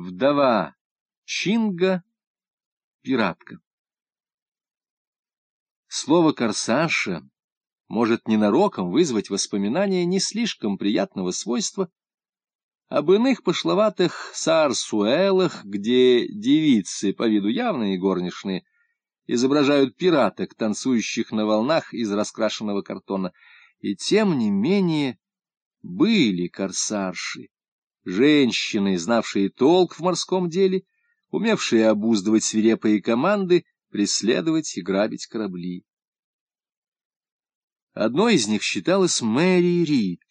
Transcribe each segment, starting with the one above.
Вдова Чинга, пиратка. Слово «корсаша» может ненароком вызвать воспоминания не слишком приятного свойства об иных пошловатых сарсуэлах, где девицы, по виду явные горничные, изображают пираток, танцующих на волнах из раскрашенного картона. И тем не менее были корсарши, женщины, знавшие толк в морском деле, умевшие обуздывать свирепые команды, преследовать и грабить корабли. Одной из них считалась Мэри Рид,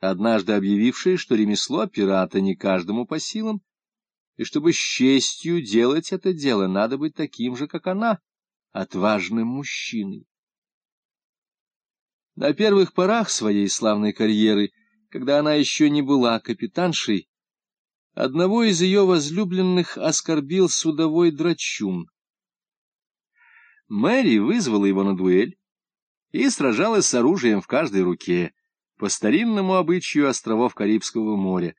однажды объявившая, что ремесло пирата не каждому по силам, и чтобы с честью делать это дело, надо быть таким же, как она, отважным мужчиной. На первых порах своей славной карьеры, когда она еще не была капитаншей, одного из ее возлюбленных оскорбил судовой драчун. Мэри вызвала его на дуэль и сражалась с оружием в каждой руке, по старинному обычаю островов Карибского моря,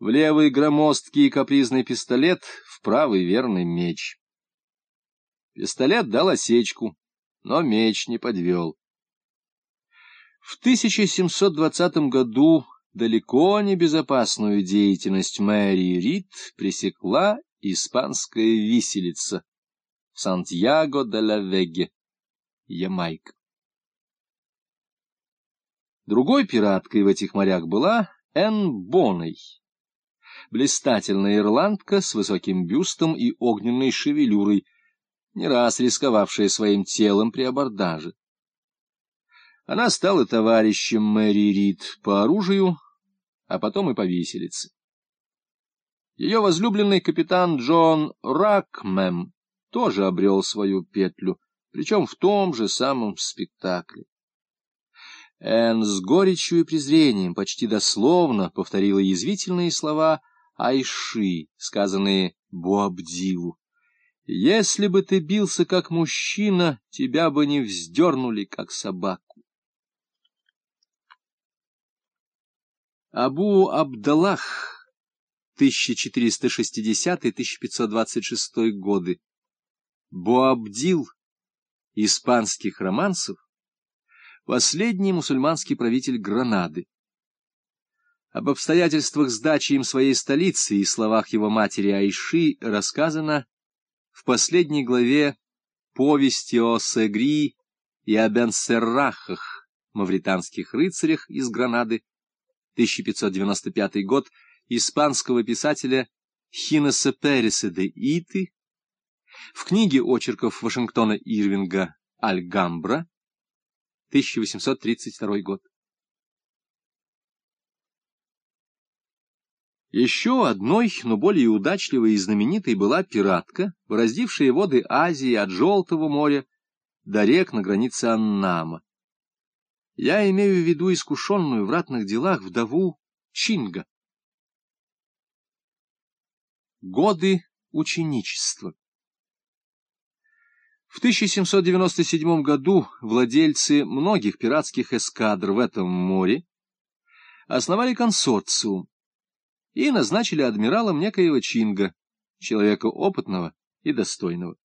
в левый громоздкий и капризный пистолет, в правый верный меч. Пистолет дал осечку, но меч не подвел. В 1720 году далеко не безопасную деятельность Мэри Рид пресекла испанская виселица в Сантьяго де ла Веге, Ямайка. Другой пираткой в этих морях была Энн Бонней, блистательная ирландка с высоким бюстом и огненной шевелюрой, не раз рисковавшая своим телом при абордаже. Она стала товарищем Мэри Рид по оружию, а потом и по виселице. Ее возлюбленный капитан Джон Ракмем тоже обрел свою петлю, причем в том же самом спектакле. Энн с горечью и презрением почти дословно повторила язвительные слова Айши, сказанные Буабдилу. «Если бы ты бился как мужчина, тебя бы не вздернули, как собаку». Абу Абдаллах, 1460-1526 годы, Боабдил испанских романсов, последний мусульманский правитель Гранады. Об обстоятельствах сдачи им своей столицы и словах его матери Айши рассказано в последней главе повести о Сегри и о Бенсеррахах, мавританских рыцарях из Гранады, 1595 год, испанского писателя Хинеса Переса де Иты, в книге очерков Вашингтона Ирвинга «Альгамбра», 1832 год. Еще одной, но более удачливой и знаменитой была пиратка, бороздившая воды Азии от Желтого моря до рек на границе Аннама. Я имею в виду искушенную в ратных делах вдову Чинга. Годы ученичества В 1797 году владельцы многих пиратских эскадр в этом море основали консорциум и назначили адмиралом некоего Чинга, человека опытного и достойного.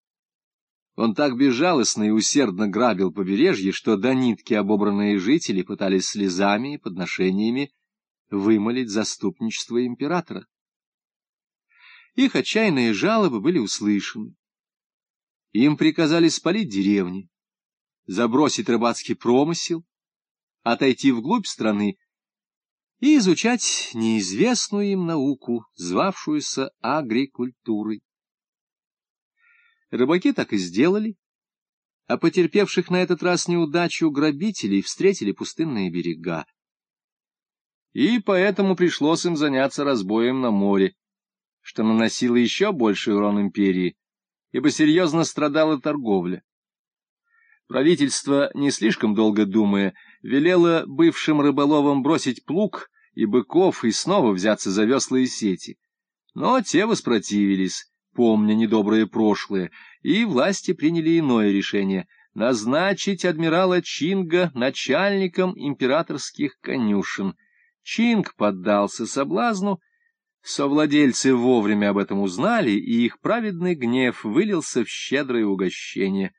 Он так безжалостно и усердно грабил побережье, что до нитки обобранные жители пытались слезами и подношениями вымолить заступничество императора. Их отчаянные жалобы были услышаны. Им приказали спалить деревни, забросить рыбацкий промысел, отойти вглубь страны и изучать неизвестную им науку, звавшуюся агрикультурой. Рыбаки так и сделали, а потерпевших на этот раз неудачу грабителей встретили пустынные берега. И поэтому пришлось им заняться разбоем на море, что наносило еще больший урон империи, ибо серьезно страдала торговля. Правительство, не слишком долго думая, велело бывшим рыболовам бросить плуг и быков и снова взяться за весла и сети. Но те воспротивились, помня недоброе прошлое, и власти приняли иное решение — назначить адмирала Чинга начальником императорских конюшен. Чинг поддался соблазну, Совладельцы вовремя об этом узнали, и их праведный гнев вылился в щедрое угощение.